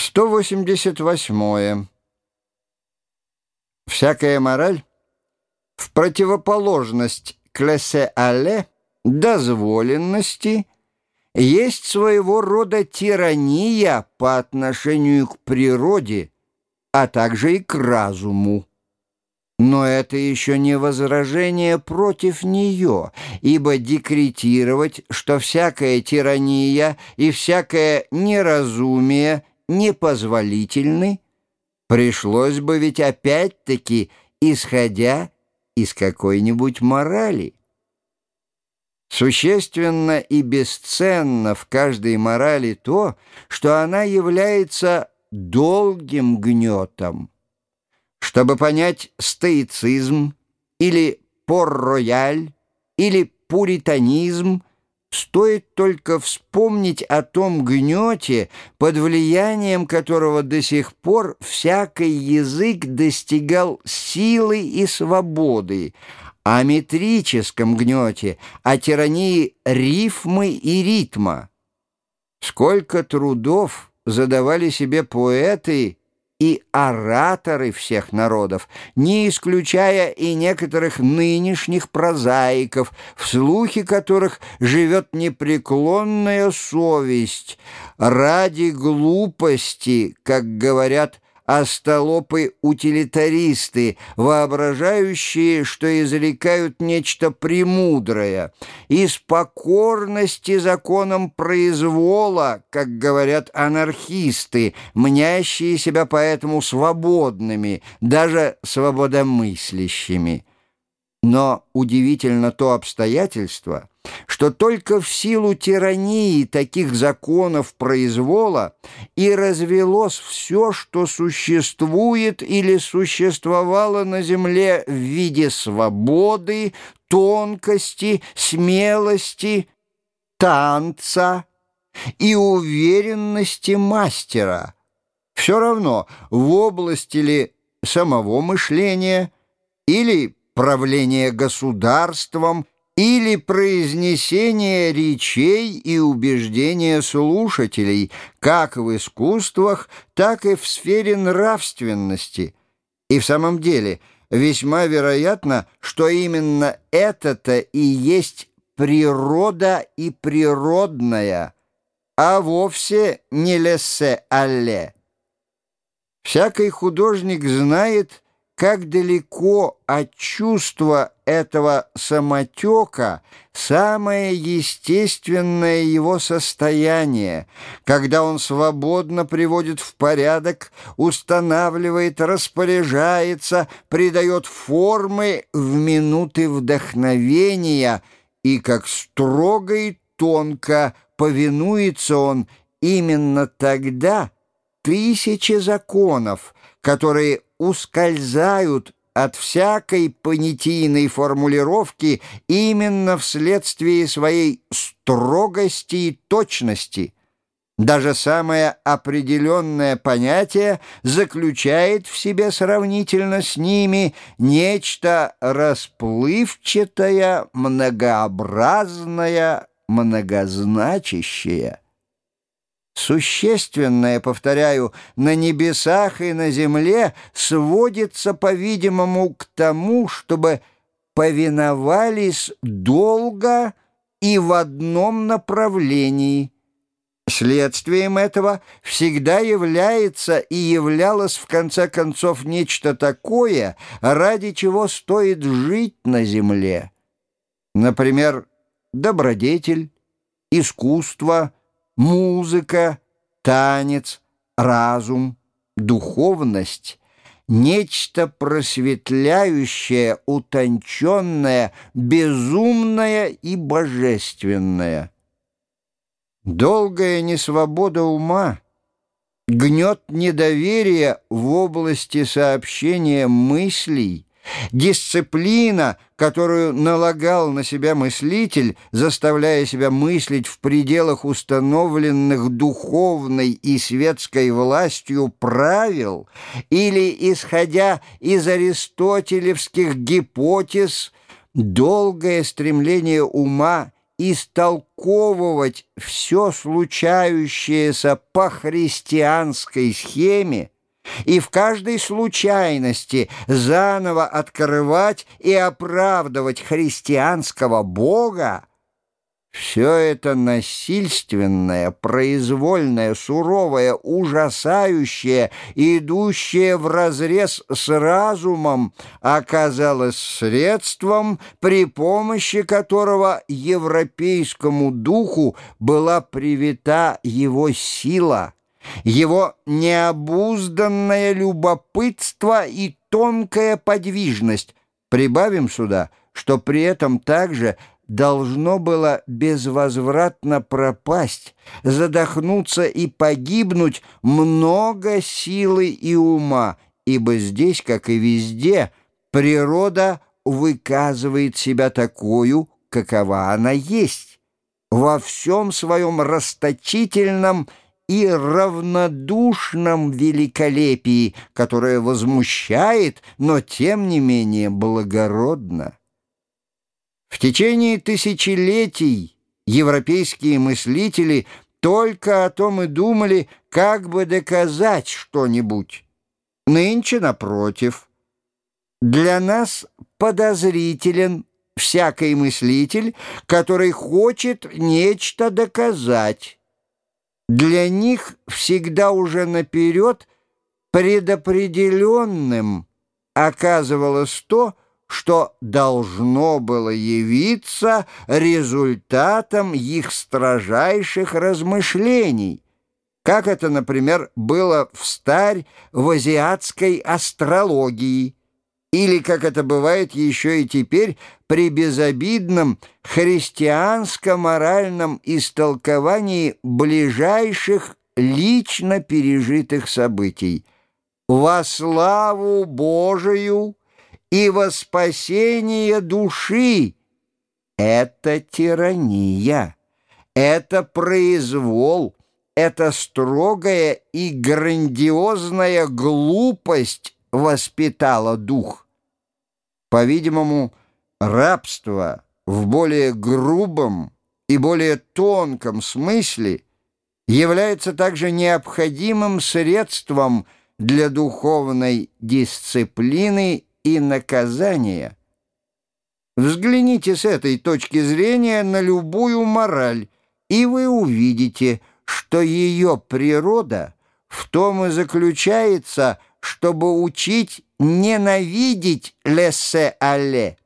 188. Всякая мораль в противоположность к лесе-але, дозволенности, есть своего рода тирания по отношению к природе, а также и к разуму. Но это еще не возражение против нее, ибо декретировать, что всякая тирания и всякое неразумие непозволительны, пришлось бы ведь опять-таки исходя из какой-нибудь морали. Существенно и бесценно в каждой морали то, что она является долгим гнетом. Чтобы понять стоицизм или пор-рояль или пуританизм, стоит только вспомнить о том гнете, под влиянием которого до сих пор всякий язык достигал силы и свободы, о метрическом гнете, о тирании рифмы и ритма. Сколько трудов задавали себе поэты и ораторы всех народов, не исключая и некоторых нынешних прозаиков, в слухе которых живет непреклонная совесть, ради глупости, как говорят, остолопы-утилитаристы, воображающие, что изрекают нечто премудрое, из покорности законам произвола, как говорят анархисты, мнящие себя поэтому свободными, даже свободомыслящими. Но удивительно то обстоятельство, что только в силу тирании таких законов произвола и развелось все, что существует или существовало на земле в виде свободы, тонкости, смелости, танца и уверенности мастера. Все равно, в области ли самого мышления или правления государством или произнесение речей и убеждения слушателей, как в искусствах, так и в сфере нравственности. И в самом деле весьма вероятно, что именно это-то и есть природа и природная, а вовсе не лессе-алле. Всякий художник знает, как далеко от чувства этого самотека самое естественное его состояние, когда он свободно приводит в порядок, устанавливает, распоряжается, придает формы в минуты вдохновения, и как строго и тонко повинуется он именно тогда тысячи законов, которые ускользают от всякой понятийной формулировки именно вследствие своей строгости и точности. Даже самое определенное понятие заключает в себе сравнительно с ними нечто расплывчатое, многообразное, многозначащее. Существенное, повторяю, на небесах и на земле сводится, по-видимому, к тому, чтобы повиновались долго и в одном направлении. Следствием этого всегда является и являлось в конце концов нечто такое, ради чего стоит жить на земле. Например, добродетель, искусство – музыка, танец, разум, духовность — нечто просветляющее, утонченное, безумное и божественное. Долгая несвобода ума, гнет недоверия в области сообщения мыслей — Дисциплина, которую налагал на себя мыслитель, заставляя себя мыслить в пределах установленных духовной и светской властью правил, или, исходя из аристотелевских гипотез, долгое стремление ума истолковывать все случающееся по христианской схеме и в каждой случайности заново открывать и оправдывать христианского Бога, все это насильственное, произвольное, суровое, ужасающее, идущее вразрез с разумом, оказалось средством, при помощи которого европейскому духу была привита его сила, его необузданное любопытство и тонкая подвижность. Прибавим сюда, что при этом также должно было безвозвратно пропасть, задохнуться и погибнуть много силы и ума, ибо здесь, как и везде, природа выказывает себя такую, какова она есть, во всем своем расточительном и равнодушном великолепии, которое возмущает, но тем не менее благородно. В течение тысячелетий европейские мыслители только о том и думали, как бы доказать что-нибудь. Нынче, напротив, для нас подозрителен всякий мыслитель, который хочет нечто доказать. Для них всегда уже наперед предопределенным оказывалось то, что должно было явиться результатом их строжайших размышлений, как это, например, было в старь в азиатской астрологии, или, как это бывает еще и теперь, при безобидном христианско-моральном истолковании ближайших лично пережитых событий. «Во славу Божию!» и во спасение души. Это тирания, это произвол, это строгая и грандиозная глупость воспитала дух. По-видимому, рабство в более грубом и более тонком смысле является также необходимым средством для духовной дисциплины и наказания. Взгляните с этой точки зрения на любую мораль, и вы увидите, что ее природа в том и заключается, чтобы учить ненавидеть лессе-алле,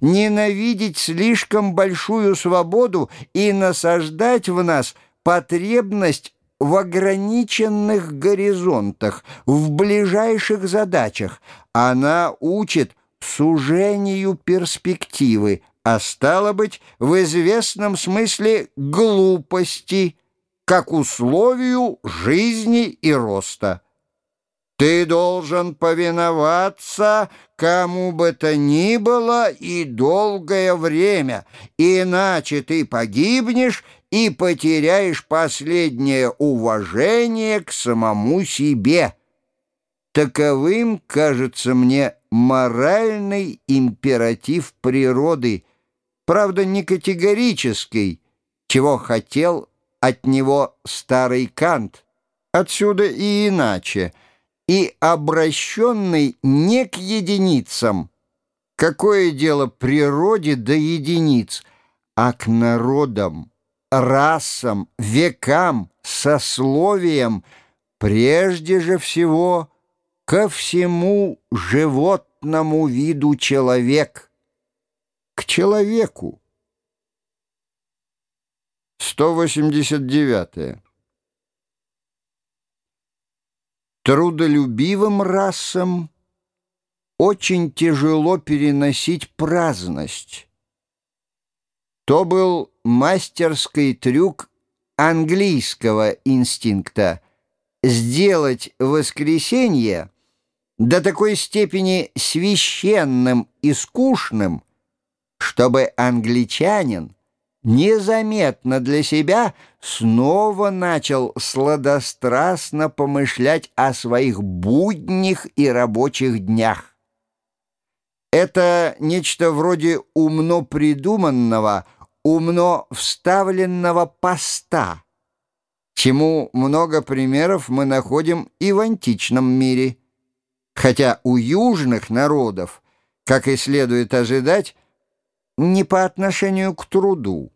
ненавидеть слишком большую свободу и насаждать в нас потребность в ограниченных горизонтах, в ближайших задачах. Она учит сужению перспективы, а стало быть, в известном смысле глупости, как условию жизни и роста. Ты должен повиноваться кому бы то ни было и долгое время, иначе ты погибнешь и потеряешь последнее уважение к самому себе. Таковым кажется мне моральный императив природы, правда, не категорический, чего хотел от него старый Кант. Отсюда и иначе, и обращенный не к единицам. Какое дело природе до единиц, а к народам? расам, векам, сословиям, прежде же всего ко всему животному виду человек, к человеку. 189. Трудолюбивым расам очень тяжело переносить праздность, то был мастерский трюк английского инстинкта сделать воскресенье до такой степени священным и скучным, чтобы англичанин незаметно для себя снова начал сладострастно помышлять о своих будних и рабочих днях. Это нечто вроде умно придуманного – умно вставленного поста, чему много примеров мы находим и в античном мире, хотя у южных народов, как и следует ожидать, не по отношению к труду,